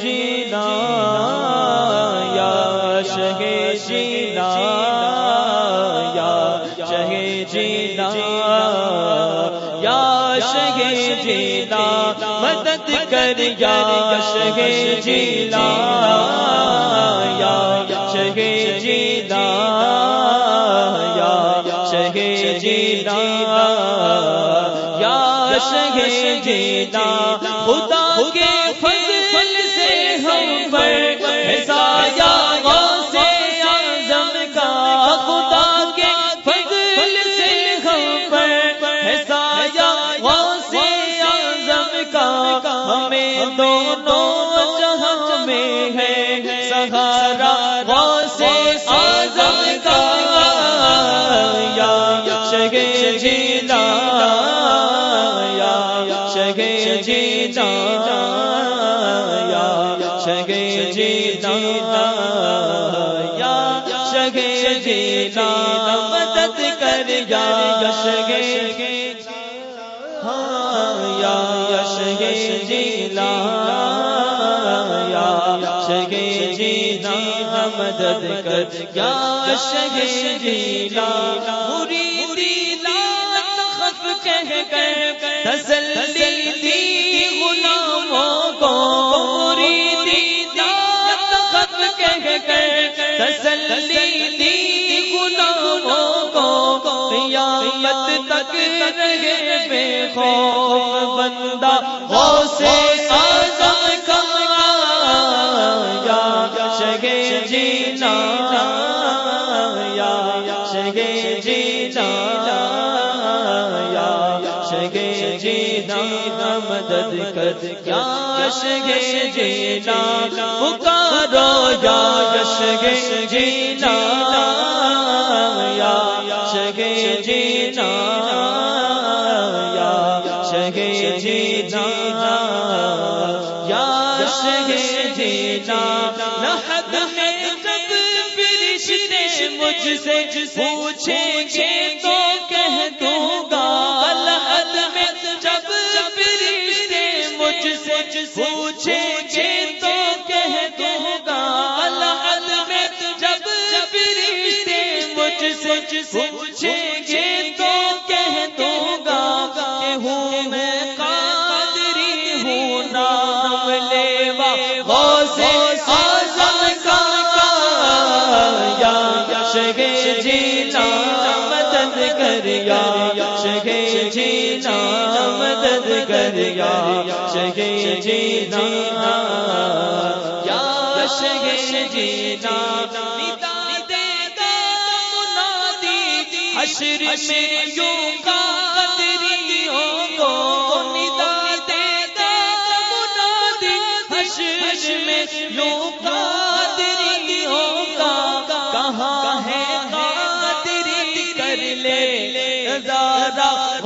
جینا، یا شہ جینا، یا شہ جینا، یا شہ جینا، مدد کر، یا شہ جینا، یا شہ جینا، یا شہ جینا، یا شہ جینا، خدا سہارا غوث اعظم کا یا شگے جینا، یا شگے جینا، یا شگے جینا، یا شگے جینا، مدد کر، یا شگے ہاں یا شگے جینا یا شگے جینا ہاں مدد کر، یا شگے جینا مریدی لات خف کہہ کر، تسلی دی غلاموں کو، مریدی لات خف کہہ کر، تسلی دی غلاموں کو، قیامت تک رہے بے خوف بندہ، غوث شگے جینا، یا شگے جینا، یا شگے جینا، مدد کر، یا شگے جینا، پکارو، یا شگے جینا مجھ سے پوچھیں گے تو کہہ دوں گا لحد میں جب فرشتے مجھ سے پوچھیں گے تو کہہ دوں گا لحد میں جب فرشتے مجھ سے پوچھیں گے شگے جینا، مدد کر یا شگے جینا، مدد کر یا شگے جینا، یا شگے جینا دے دا منادی، حشر میں یوں قادریوں زیادہ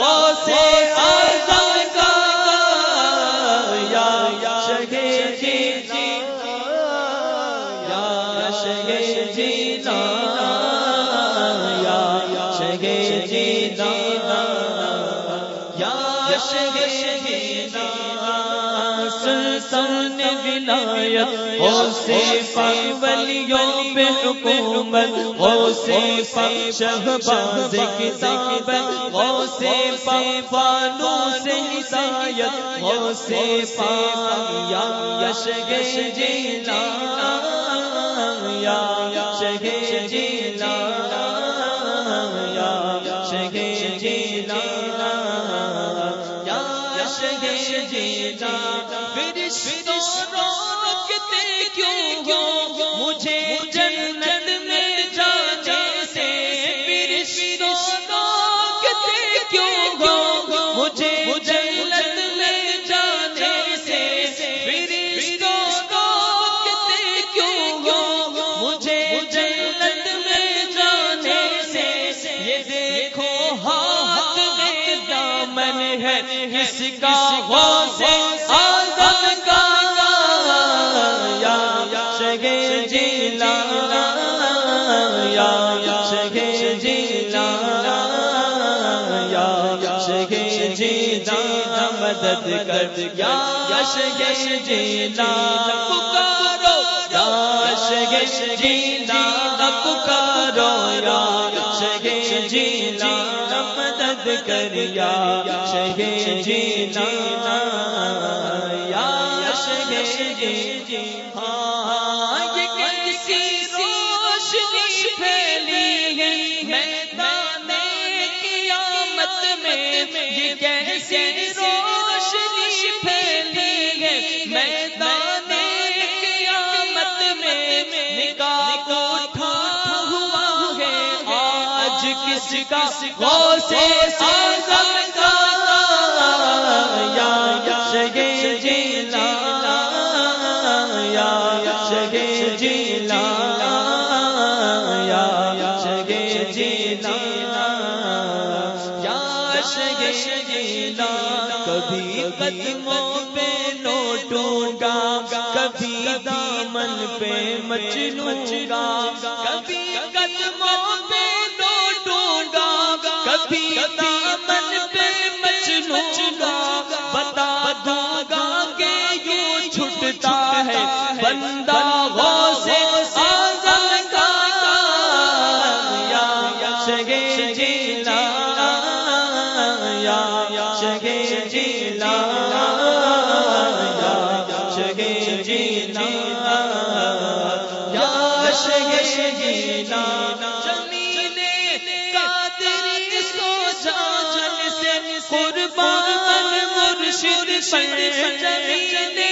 سلطان ولایت، ہو سے ولیوں پہ حکومت ہو سے شہباز کتاب ہو سے فانو سے ہدایت، ہو سے یا یش یشگے جینا، یا روکتے کیوں ہو؟ مجھے جنت میں جانے سے فرشتوں روکتے کیوں ہو؟ مجھے جنت میں جانے سے فرشتوں روکتے کیوں ہو؟ مجھے جنت میں جانے سے یہ دیکھو ہاتھ میں دامن ہے، اس کا غوث مدد مدد یا یش گش جینا، پکارو یا یش گش جینا، پکارو یا یش گش جینا، مدد کر یا یش گش جینا یا یش گش جینا۔ ہاں کا غوث اعظم کا یا شگے جیلا یا شگے جیلا یا شگے جیلا یا شگے جیلا کبھی قدموں پہ لوٹوں گا، کبھی دامن پہ مچلوں گا، کبھی قدموں پہ بندہ غوث اعظم کا یا شگے جیلا یا شگے جیلا یا شگے جیلا یا شگے جیلا زمین قادری سو جان سے قربان، مرشد پر زمین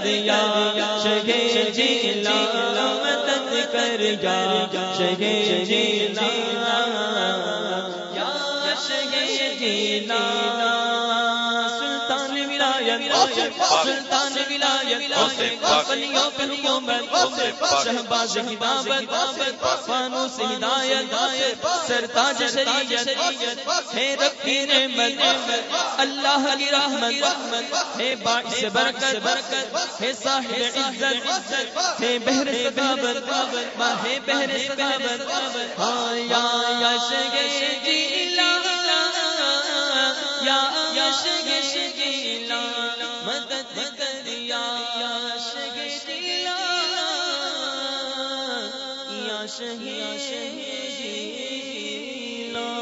کر یا شگے جینا مدد کر یا شگے جیلا یا شگے جیلا سلطان ولایت ولیوں پہلیوں میں شہباز ہدایت فانوس ہدایت سرتاج شریعت ہے نعمت اللہ کی رحمت ہے باعث برکت برکت ہے صاحب عزت ہے بہر سگابت ہے بہر سگابت ہاں یا یا شگے جیلا یا یا شگے جیلا